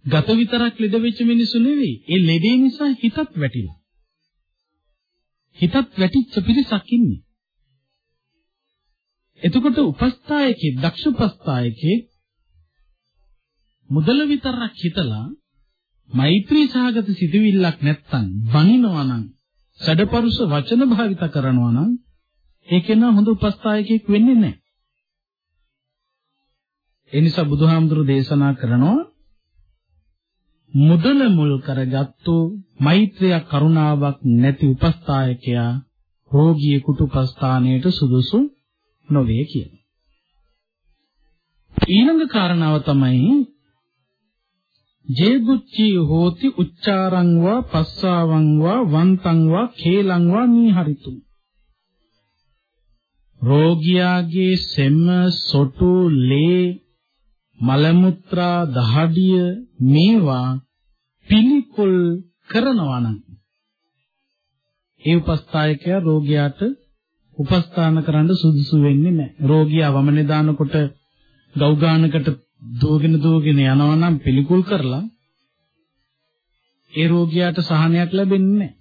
ගත විතරක් ලෙඩ වෙච්ච මිනිස්සු නෙවෙයි. ඒ ලෙඩේ නිසා හිතත් වැටිලා. හිතත් වැටිච්ච පිරිසක් ඉන්නේ. එතකොට උපස්ථායකේ දක්ෂ උපස්ථායකේ මුදල විතරක් හිතලා මෛත්‍රී සහගත සිතුවිල්ලක් නැත්තම් බනිනවා නම් සැඩපරුස වචන භාවිත කරනවා නම් ඒකේ නම් හොඳ උපස්ථායකයෙක් වෙන්නේ නැහැ. ඒ නිසා බුදුහාමුදුරු දේශනා කරනවා මුදල මුල් කරගත්තු මෛත්‍රිය කරුණාවක් නැති උපස්ථායකයා රෝගියෙකුට උපස්ථානයට සුදුසු නොවේ කියලා. ඊළඟ කාරණාව තමයි ජේබුච්චි හෝති උච්චාරං වා පස්සාවං වා වන්තං වා කේලං වා නීහරිතු රෝගියාගේ සෙම සොටු ලේ මල මුත්‍රා දහඩිය මේවා පිළිකුල් කරනවා නම් ඒ උපස්ථායකයා රෝගියාට උපස්ථාන කරන්න සුදුසු වෙන්නේ නැහැ. රෝගියා වමනේ දානකොට ගෞගානකට දෝගෙන දෝගෙන යනවා නම් පිළිකුල් කරලා ඒ රෝගියාට සහනයක් ලැබෙන්නේ නැහැ.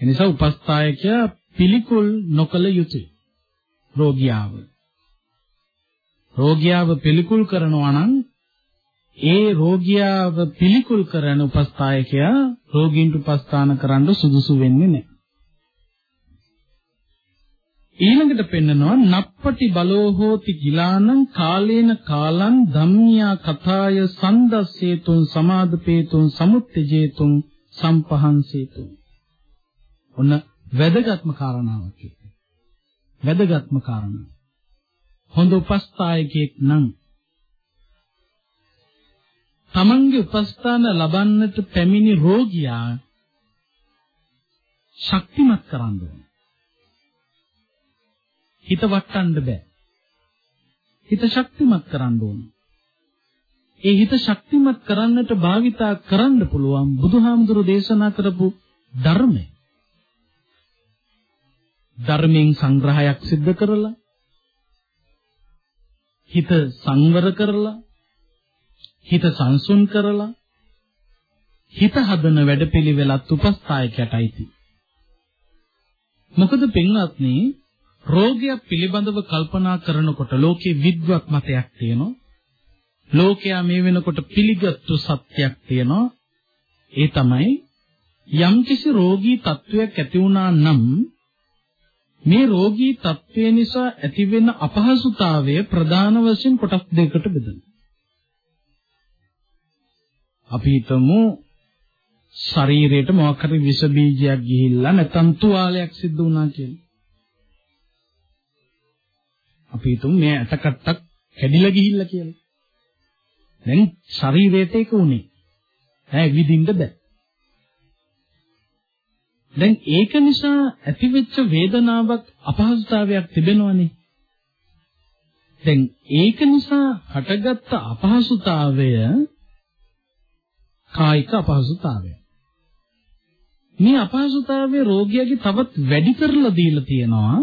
එනිසා උපස්ථායකයා පිළිකුල් නොකළ යුතුය. රෝගියාව. රෝගියාව පිළිකුල් කරනවා නම් ඒ රෝගියාව පිළිකුල් කරන උපස්ථායකයා රෝගීන්ට උපස්ථාන කරන්න සුදුසු වෙන්නේ නැහැ. ඊළඟට පෙන්නනවා නප්පටි බලෝ හෝති ගිලානං කාලේන කාලං ධම්මියා කතාය සන්දස්සේතුන් සමාදපේතුන් සමුත්තජේතුන් සම්පහන්සේතුන් ඔන්න වැදගත්ම කාරණාවක් වැදගත්ම කාරණාව හොඳ උපස්ථායකයෙක් නම් තමන්ගේ උපස්ථාන ලබන්නට පැමිණි රෝගියා ශක්තිමත් කරන්න ඕන. හිත වටන්න බෑ. හිත ශක්තිමත් කරන්න ඕන. ඒ හිත ශක්තිමත් කරන්නට භාවිතා කරන්න පුළුවන් බුදුහාමුදුරු දේශනා කරපු ධර්මය. ධර්මයෙන් සංග්‍රහයක් සිද්ධ කරලා හිත සංවර කරලා හිත සංසුන් කරලා හිත හදන වැඩපිළිවෙලත් උපස්ථායකයටයි තියෙන්නේ. මොකද පින්වත්නි රෝගයක් පිළිබඳව කල්පනා කරනකොට ලෝකේ විද්වත් මතයක් තියෙනවා. ලෝකයා මේ වෙනකොට පිළිගත්තු සත්‍යයක් තියෙනවා. ඒ තමයි යම්කිසි රෝගී තත්වයක් ඇති වුණා නම් මේ රෝගී තත්ත්වය නිසා ඇතිවෙන අපහසුතාවය ප්‍රධාන වශයෙන් කොටස් දෙකකට බෙදෙනවා. අපි හිතමු ශරීරයට මොකක් හරි විස බීජයක් ගිහිල්ලා නැත්නම් තුවාලයක් සිද්ධ වුණා කියලා. අපි හිතමු මේ ඇටකට්ටක් කැඩිලා ගිහිල්ලා කියලා. දැන් ශරීරයට ඒක උනේ. ඈ විඳින්න බෑ. දැන් ඒක නිසා ඇතිවෙච්ච වේදනාවක් අපහසුතාවයක් තිබෙනවනේ. දැන් ඒක නිසා හටගත්ත අපහසුතාවය කායික අපහසුතාවය. මේ අපහසුතාවය රෝගියාගේ තවත් වැඩි කරලා දීලා තියෙනවා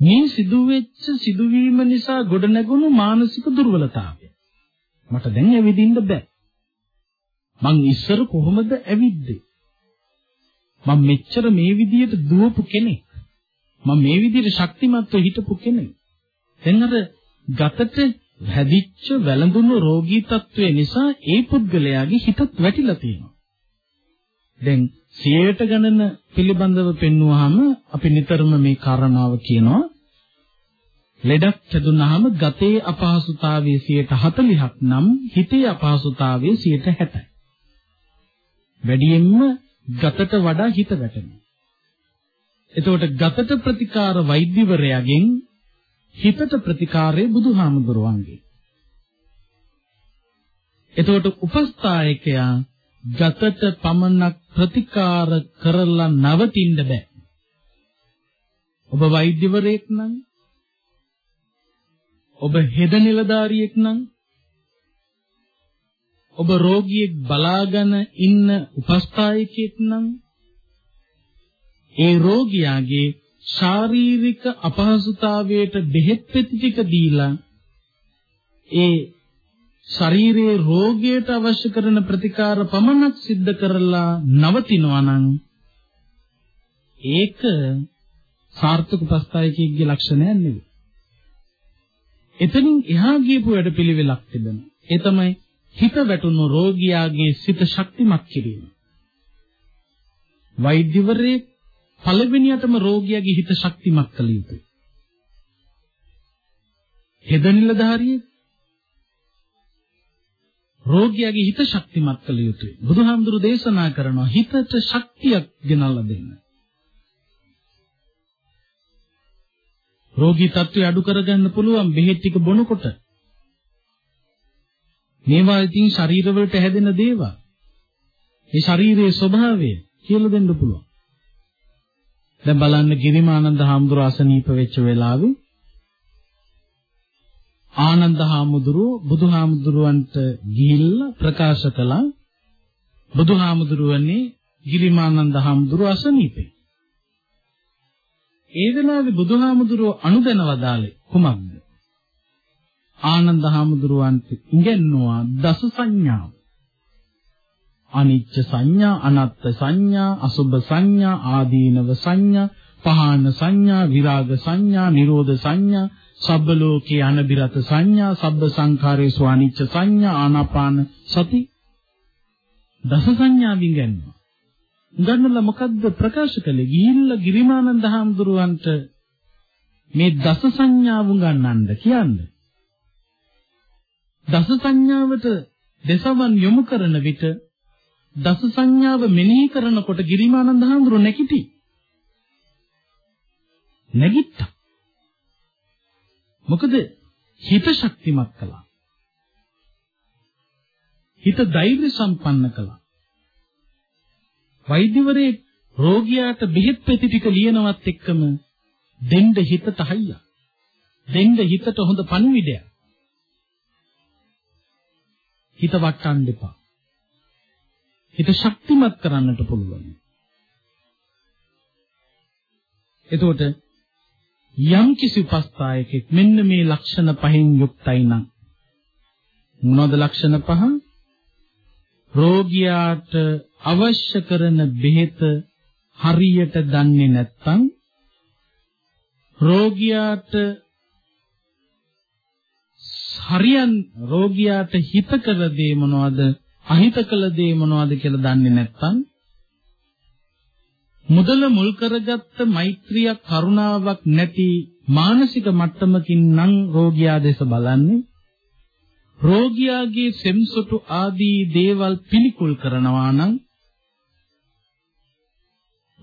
මේ සිදුවෙච්ච සිදුවීම නිසා ගොඩනැගුණු මානසික දුර්වලතාවය. මට දැන් ඇවිදින්න බෑ. මං ඉස්සර කොහොමද ඇවිද්දේ? මම මෙච්චර මේ විදියට දුවපු කෙනෙක්. මම මේ විදියට ශක්තිමත්ව හිටපු කෙනෙක්. දැන් අර ගතට හැදිච්ච වැළඳුණු රෝගී තත්වය නිසා ඒ පුද්ගලයාගේ හිතත් වැටිලා තියෙනවා. දැන් 100ට ගණන පිළිබඳව පෙන්වුවාම අපි නිතරම මේ කාරණාව කියනවා. ලෙඩක් හැදුනහම ගතේ අපහසුතාවයේ 40ක් නම් හිතේ අපහසුතාවයේ 60යි. වැඩියෙන්ම ගතට වඩා හිත වැටෙනවා. එතකොට ගතට ප්‍රතිකාර වෛද්‍යවරයාගෙන් හිතට ප්‍රතිකාරය බුදුහාමුදුරුවන්ගේ. එතකොට උපස්ථායකයා ගතට පමණක් ප්‍රතිකාර කරලා නවතින්න බෑ. ඔබ වෛද්‍යවරයෙක් නම් ඔබ හෙද නිලධාරියෙක් නම් ඔබ රෝගියෙක් බලාගෙන ඉන්න උපස්ථායකයෙක් නම් ඒ රෝගියාගේ ශාරීරික අපහසුතාවයට බෙහෙත් පෙති ටික දීලා ඒ ශරීරයේ රෝගයට අවශ්‍ය කරන ප්‍රතිකාර පමණක් සිද්ධ කරලා නවතිනවා නම් ඒක සාර්ථක උපස්ථායකයෙක්ගේ ලක්ෂණයක් නෙවෙයි. එතනින් එහා ගියපු වැඩපිළිවෙලක් තිබෙනවා. ඒ තමයි හිත වැටුණු රෝගියාගේ සිත ශක්තිමත් කිරීම. වෛද්‍යවරයෙක් පළවෙනියටම රෝගියාගේ හිත ශක්තිමත් කළ යුතුයි. හෙද නිලධාරියෙක් රෝගියාගේ හිත ශක්තිමත් කළ යුතුයි. බුදුහාමුදුරු දේශනා කරනවා හිතට ශක්තියක් ගෙනල්ලා දෙන්න. රෝගී තත්ත්වය අඩු කරගන්න පුළුවන් බෙහෙත් ටික බොනකොට. මේවා ඉතින් ශරීරවලට හැදෙන දේවල්. මේ ශරීරයේ ස්වභාවය කියලා දෙන්න පුළුවන්. දැන් බලන්න ගිරිමානන්ද හාමුදුරුව අසනීප වෙච්ච වෙලාවේ ආනන්ද හාමුදුරුව බුදුහාමුදුරුවන්ට ගිහිල්ලා ප්‍රකාශ කළා බුදුහාමුදුරුවනේ ගිරිමානන්ද හාමුදුරුව අසනීපේ. ඒ වෙලාවේ බුදුහාමුදුරුව අනුදැන වදාළේ කුමක්ද? ආනන්ද හාමුදුරුවන්ට ඉගෙනුවා දස සංඥාව. අනිච්ච සංඥා, අනත්ත් සංඥා, අසුභ සංඥා, ආදීනව සංඥා, පහාන සංඥා, විරාග සංඥා, නිරෝධ සංඥා, සබ්බ ලෝකේ අනබිරත සංඥා, සබ්බ සංඛාරේසු අනිච්ච සංඥා, ආනාපාන සති දස සංඥාවින් ගන්නවා. උගන්වලා මොකද්ද ප්‍රකාශ කළේ? ගිහිල්ලා ගිරිමානන්ද හාමුදුරුවන්ට මේ දස සංඥාව උගන්වන්න කියන්නේ. දස සංඥාවට දසවන් යොමු කරන විට දස සංඥාව මෙනෙහි කරනකොට ගිරිමානන්ද හාමුදුරුවෝ නැගිටි. නැගිට්ටා. මොකද හිත ශක්තිමත් කළා. හිත ධෛර්ය සම්පන්න කළා. වෛද්‍යවරේ රෝගියාට බෙහෙත් පෙති ටික ලියනවත් එක්කම දෙන්න හිතට හයිය. දෙන්න හිතට හොඳ පණිවිඩයක්. හිත වටන්න එපා. හිත ශක්තිමත් කරන්නට පුළුවන්. එතකොට යම් කිසි උපස්ථායකෙක් මෙන්න මේ ලක්ෂණ පහෙන් යුක්තයි නම් මොනවද ලක්ෂණ පහ? රෝගියාට අවශ්‍ය කරන බෙහෙත හරියට දන්නේ නැත්නම් රෝගියාට හරියන් රෝගියාට හිත කළ දේ මොනවද? අහිත කළ දේ මොනවද කියලා දන්නේ නැත්නම් මුදල මුල් කරගත්ත මෛත්‍රිය කරුණාවක් නැති මානසික මට්ටමකින් නම් රෝගියා දෙස බලන්නේ රෝගියාගේ සෙම්සොටු ආදී දේවල් පිළිකුල් කරනවා නම්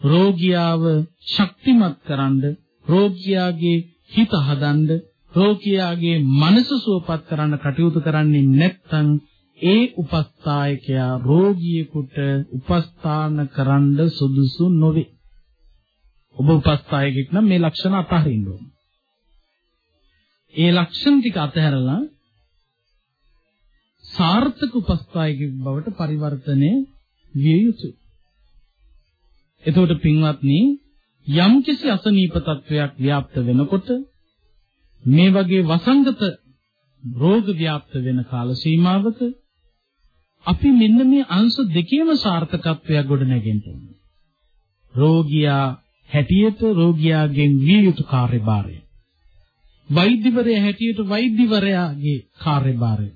රෝගියාව ශක්තිමත් කරන්න රෝගියාගේ හිත හදන්න රෝගියාගේ මනස සුවපත් කරන්න කටයුතු කරන්නේ නැත්නම් ඒ උපස්ථායකයා රෝගියෙකුට උපස්ථාන කරන්න සුදුසු නොවේ. ඔබ උපස්ථායකෙක් නම් මේ ලක්ෂණ අතහරින්න ඕන. ඒ ලක්ෂණ ටික අතහැරලා සාර්ථක උපස්ථායකෙක් බවට පරිවර්තනය විය යුතුයි. එතකොට පින්වත්නි යම් කිසි අසනීප තත්වයක් ව්‍යාප්ත වෙනකොට මේ වගේ වසංගත රෝග ව්‍යාප්ත වෙන කාල සීමාවක අපි මෙන්න මේ අංශ දෙකේම සාර්ථකත්වයක් ගොඩ නැගෙන්න ඕනේ. රෝගියා හැටියට රෝගියාගෙන් විය යුතු කාර්යභාරය. වෛද්‍යවරයා හැටියට වෛද්‍යවරයාගේ කාර්යභාරය.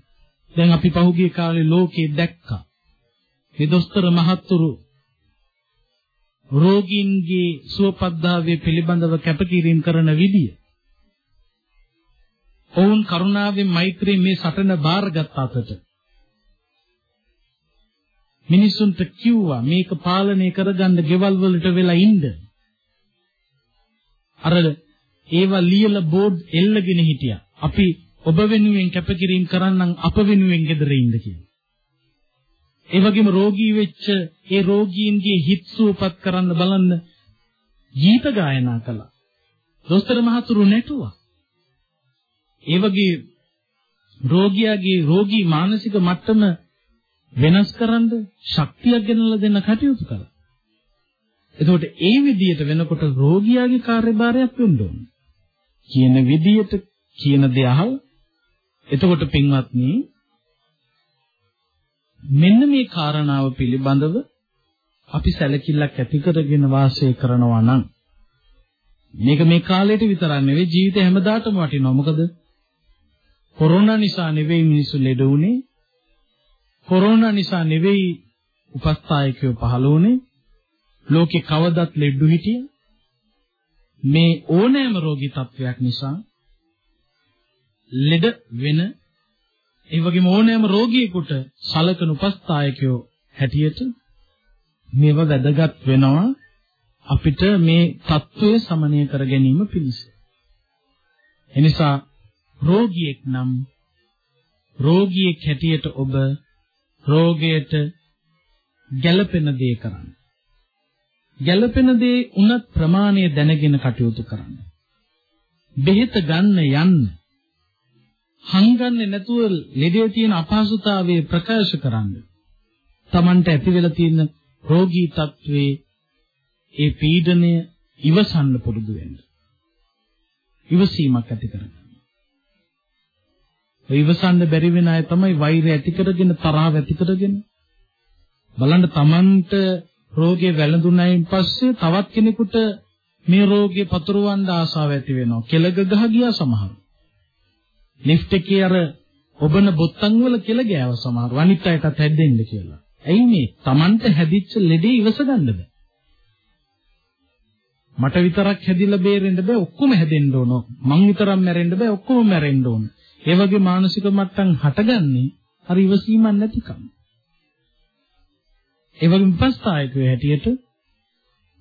දැන් අපි පහුගිය කාලේ ලෝකේ දැක්කා. මේ දොස්තර මහත්තුරු රෝගීන්ගේ සුවපත්භාවය පිළිබඳව කැපකිරීම කරන විදිය. ඔවුන් කරුණාවෙන් මෛත්‍රියෙන් මේ සටන බාරගත් අතට මිනිසුන්ට කිව්වා මේක පාලනය කරගන්න ගෙවල් වලට වෙලා ඉන්න. අර ඒවා ලියලා බෝඩ් එල්ලගෙන හිටියා. අපි ඔබ වෙනුවෙන් කැපකිරීම කරන්නම් අප වෙනුවෙන් ගෙදර ඉන්න කියලා. ඒ වගේම රෝගී වෙච්ච ඒ රෝගීන්ගේ හිත් සුවපත් කරන්න බලන්න ගීත ගායනා කළා. දොස්තර මහතුරු නැටුවා. ඒ වගේ රෝගියාගේ රෝගී මානසික මට්ටම වෙනස් කරන්න ශක්තියක් ගෙනල්ලා දෙන්න කටයුතු කළා. එතකොට ඒ විදිහට වෙනකොට රෝගියාගේ කාර්යභාරයක් වෙන්න ඕනේ. කියන විදිහට කියන දේ අහලා එතකොට පින්වත්නි මෙන්න මේ කාරණාව පිළිබඳව අපි සැලකිල්ලක් ඇති කරගෙන වාසය කරනවා නම් මේක මේ කාලයට විතරක් නෙවෙයි ජීවිතේ හැමදාටම වටිනවා. මොකද කොරෝනා නිසා නෙවෙයි මිනිස්සු ලෙඩ වුනේ. කොරෝනා නිසා නෙවෙයි උපස්ථායකයෝ පහළ වුනේ. ලෝකේ කවදත් ලෙඩු හිටිය. මේ ඕනෑම රෝගී තත්වයක් නිසා ලෙඩ වෙන ඒ වගේම ඕනෑම රෝගියෙකුට සලකන උපස්ථායකයෝ හැටියට මේව වැදගත් වෙනවා අපිට මේ தત્ත්වය සමනය කර ගැනීම පිණිස. එනිසා රෝගියෙක් නම් රෝගියෙක් හැටියට ඔබ රෝගයට ගැළපෙන දේ කරන්න. ගැළපෙන දේ උනත් ප්‍රමාණය දැනගෙන කටයුතු කරන්න. බෙහෙත ගන්න යන්න හංගන්නේ නැතුව ලෙඩේ තියෙන අපහසුතාවය ප්‍රකාශ කරන්න. Tamanට ඇති වෙලා තියෙන රෝගී තත්වයේ ඒ පීඩනය ඉවසන්න පුරුදු වෙන්න. ඉවසීමක් ඇති කරගන්න. ඉවසන්න බැරි වෙන අය තමයි වෛරය ඇති කරගෙන තරහව ඇති කරගෙන බලන්න Tamanට රෝගය වැළඳුණයින් පස්සේ තවත් කෙනෙකුට මේ රෝගේ පතුරවන්න ආසාව ඇති වෙනවා. කෙලග ගහ ගියා සමහර. ලිෆ්ට් එකේ අර ඔබන බොත්තම් වල කියලා ගෑව සමහර අනිත් අයටත් හැදෙන්න කියලා. ඇයි මේ Tamante හැදිච්ච ලෙඩේ ඉවස ගන්න බෑ. මට විතරක් හැදිලා බේරෙන්න බෑ ඔක්කොම හැදෙන්න ඕන. මං විතරක් මැරෙන්න බෑ ඔක්කොම මැරෙන්න ඕන. ඒ වගේ මානසික මට්ටම් හටගන්නේ අර ඉවසීමක් නැතිකම. ඒ වගේ විපස්සායකයෝ හැටියට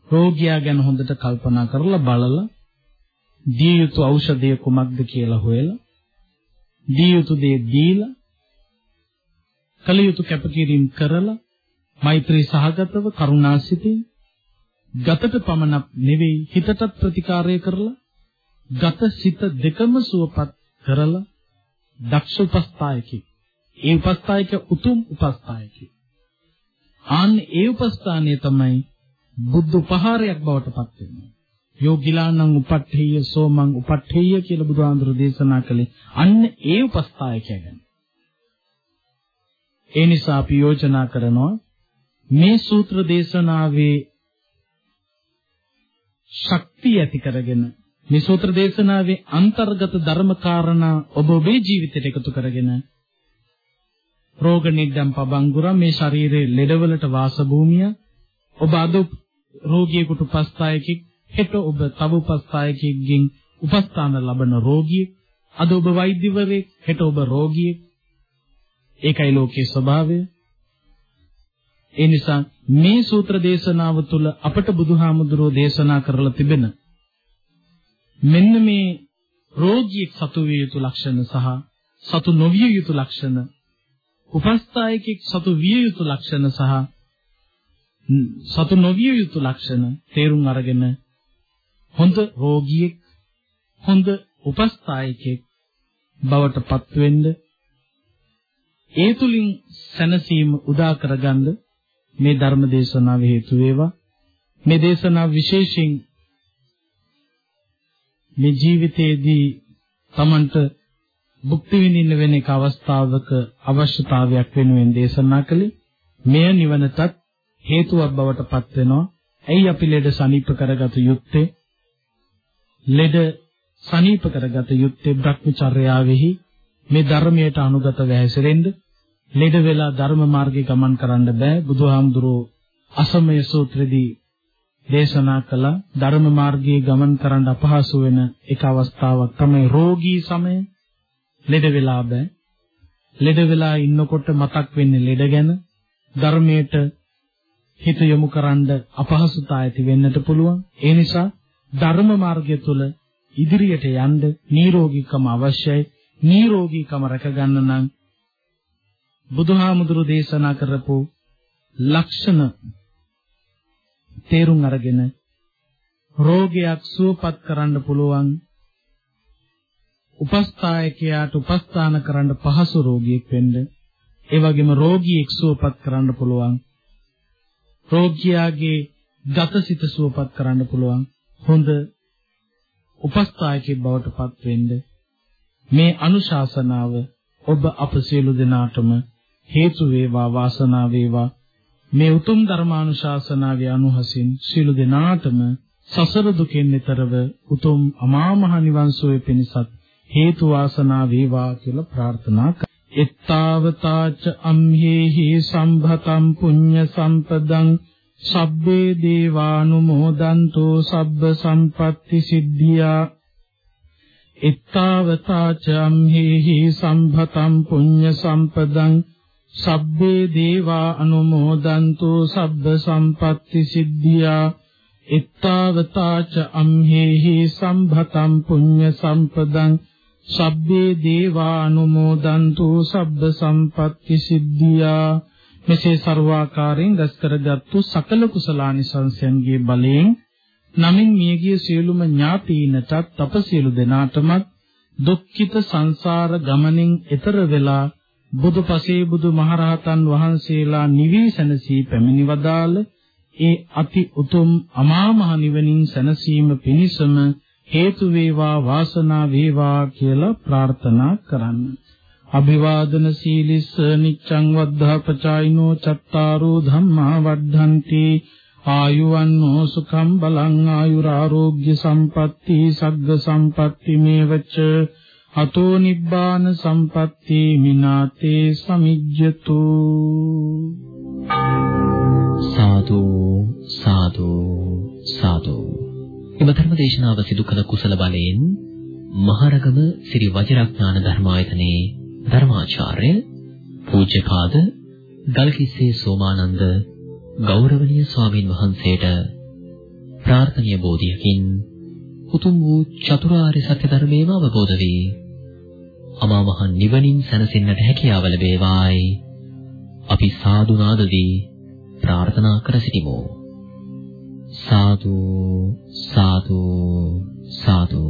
රෝගියා ගැන හොඳට කල්පනා කරලා බලලා දිය යුතු ඖෂධය කුමක්ද කියලා හොයලා දී යුතු දේ දීලා කල යුතු කැපකිරීම කරලා මෛත්‍රී සහගතව කරුණාසිතින් ගතට පමණක් නෙවෙයි හිතටත් ප්‍රතිකාරය කරලා ගත සිත දෙකම සුවපත් කරලා දක්ෂ උපස්ථායකෙක් ඒ උපස්ථායක උතුම් උපස්ථායකෙක් ආන් ඒ උපස්ථානය තමයි බුද්ධ උපහාරයක් බවට පත් වෙනවා. යෝගිලානං උපට්ඨේය සෝමං උපට්ඨේය කියලා බුදුහාඳුර දේශනා කළේ අන්න ඒ උපස්ථායකය ගැන. ඒ නිසා අපි යෝජනා කරනවා මේ සූත්‍ර දේශනාවේ ශක්තිය ඇති කරගෙන මේ සූත්‍ර දේශනාවේ අන්තර්ගත ධර්ම කාරණා ඔබ ඔබේ ජීවිතයට එකතු කරගෙන රෝග නිද්දම් පබංගුරම් මේ ශරීරයේ ලෙඩවලට වාස භූමිය ඔබ අද රෝගියෙකුට උපස්ථායකෙක් හෙට ඔබ තව උපස්ථායකයෙක්ගෙන් උපස්ථාන ලබන රෝගියෙක් අද ඔබ වෛද්‍යවරයෙක් හෙට ඔබ රෝගියෙක්. ඒකයි ලෝකයේ ස්වභාවය. ඒ නිසා මේ සූත්‍ර දේශනාව තුළ අපට බුදුහාමුදුරෝ දේශනා කරලා තිබෙන මෙන්න මේ රෝගියෙක් සතු විය යුතු ලක්ෂණ සහ සතු නොවිය යුතු ලක්ෂණ උපස්ථායකෙක් සතු විය යුතු ලක්ෂණ සහ සතු නොවිය යුතු ලක්ෂණ තේරුම් අරගෙන හොඳ රෝගියෙක් හොඳ උපස්ථායකෙක් බවට පත් වෙන්න ඒ තුලින් සැනසීම උදා කරගන්න මේ ධර්ම දේශනාව හේතු වේවා. මේ දේශනාව විශේෂයෙන් මේ ජීවිතයේදී Tamanට භුක්ති විඳින්න වෙන එක අවස්ථාවක අවශ්‍යතාවයක් වෙනුවෙන් දේශනා කළේ මෙය නිවනටත් හේතුවක් බවට පත් වෙනවා. ඇයි අපි ලෙඩ සනීප කරගත යුත්තේ? ලෙඩ සනීප කරගත යුත්තේ භ්‍රමචර්යාවෙහි මේ ධර්මයට අනුගත වැහැසිරෙන්න ලෙඩ වෙලා ධර්ම මාර්ගේ ගමන් කරන්න බෑ බුදුහාමුදුරෝ අසමය සූත්‍රෙදී දේශනා කළ ධර්ම මාර්ගයේ ගමන් කරන්න අපහසු වෙන එක අවස්ථාවක් තමයි රෝගී සමය. ලෙඩ වෙලා බෑ. ලෙඩ වෙලා ඉන්නකොට මතක් වෙන්නේ ලෙඩ ගැන. ධර්මයට හිත යොමු කරන්න අපහසුතාවය ඇති වෙන්නට පුළුවන්. ඒ නිසා ධර්ම මාර්ගය තුල ඉදිරියට යන්න නිරෝගීකම අවශ්‍යයි. නිරෝගීකම රැකගන්න නම් බුදුහාමුදුරු දේශනා කරපු ලක්ෂණ තේරුම් අරගෙන රෝගයක් සුවපත් කරන්න පුළුවන් උපස්ථායකයාට උපස්ථාන කරන්න පහසු රෝගියෙක් වෙන්න ඒ වගේම රෝගියෙක් සුවපත් කරන්න පුළුවන් රෝගියාගේ ගතසිත සුවපත් කරන්න පුළුවන් හොඳ උපස්ථායකයෙක් බවට පත් වෙන්න. මේ අනුශාසනාව ඔබ අප සියලු දෙනාටම හේතු වේවා වාසනාව වේවා. මේ උතුම් ධර්මානුශාසනාවේ අනුහසින් සියලු දෙනාටම සසර දුකෙන් ඈතරව උතුම් අමා මහ නිවන් සෝය පිණිසත් හේතු වාසනා වේවා කියලා ප්‍රාර්ථනා කරා. එත්තාවතාච අම්හෙහි සම්භතම් පුඤ්ඤ සම්පදං සබ්බේ දේවානුමෝදන්තෝ සබ්බ සම්පatti සිද්ධියා එත්තාවතාච අම්හෙහි සම්භතම් පුඤ්ඤ සම්පදං සබ්බේ දේවා අනුමෝදන්තෝ සබ්බ සම්පatti සිද්ධියා එත්තාවතාච අම්හෙහි සම්භතම් පුඤ්ඤ සම්පදං සබ්බේ දේවා අනුමෝදන්තු සබ්බ සම්පatti සිද්ධියා මෙසේ ਸਰවාකාරයෙන් රැස් කරගත්තු සකල කුසලානිසංසයන්ගේ බලයෙන් නමින් මියගිය සියලුම ඥාතීනටත් අප සියලු දෙනාටමත් දුක්ඛිත සංසාර ගමනින් එතර වෙලා බුදුපසේ බුදු මහරහතන් වහන්සේලා නිවිසනසී පැමිණි වදාළ ඒ අති උතුම් අමා මහ නිවනින් සැනසීම පිණිසම හේතු වේවා වාසනා වේවා කියලා ප්‍රාර්ථනා කරන්න. අභිවාදන සීලිස්ස නිච්ඡං වද්ධාපචායිනෝ චත්තාරෝ ධම්මා වද්ධන්ති ආයුවන්නෝ සුඛං බලං ආයුරාෝග්‍ය සම්පatti සග්ග සම්පatti මේවච අතෝ නිබ්බාන සම්පatti මිනාතේ සමිජ්ජතු। සාදු සාදු සාදු। එම ධර්ම දේශනාව සිදු කළ කුසල බලයෙන් මහරගම ශ්‍රී වජිරඥාන ධර්මායතනයේ ධර්මාචාර්ය පූජ්‍යපාද ගල්කිස්සේ සෝමානන්ද ගෞරවනීය ස්වාමින් වහන්සේට ප්‍රාර්ථනීය බෝධියකින් උතුම් වූ චතුරාර්ය සත්‍ය ධර්මයේම අවබෝධ වී. අමා මහ නිවනින් සැනසෙන්නට හැකියාව ලැබේවායි. අපි සාදු නාදදී ප්‍රාර්ථනා කර සිටිමු. සාදු සාදු සාදු.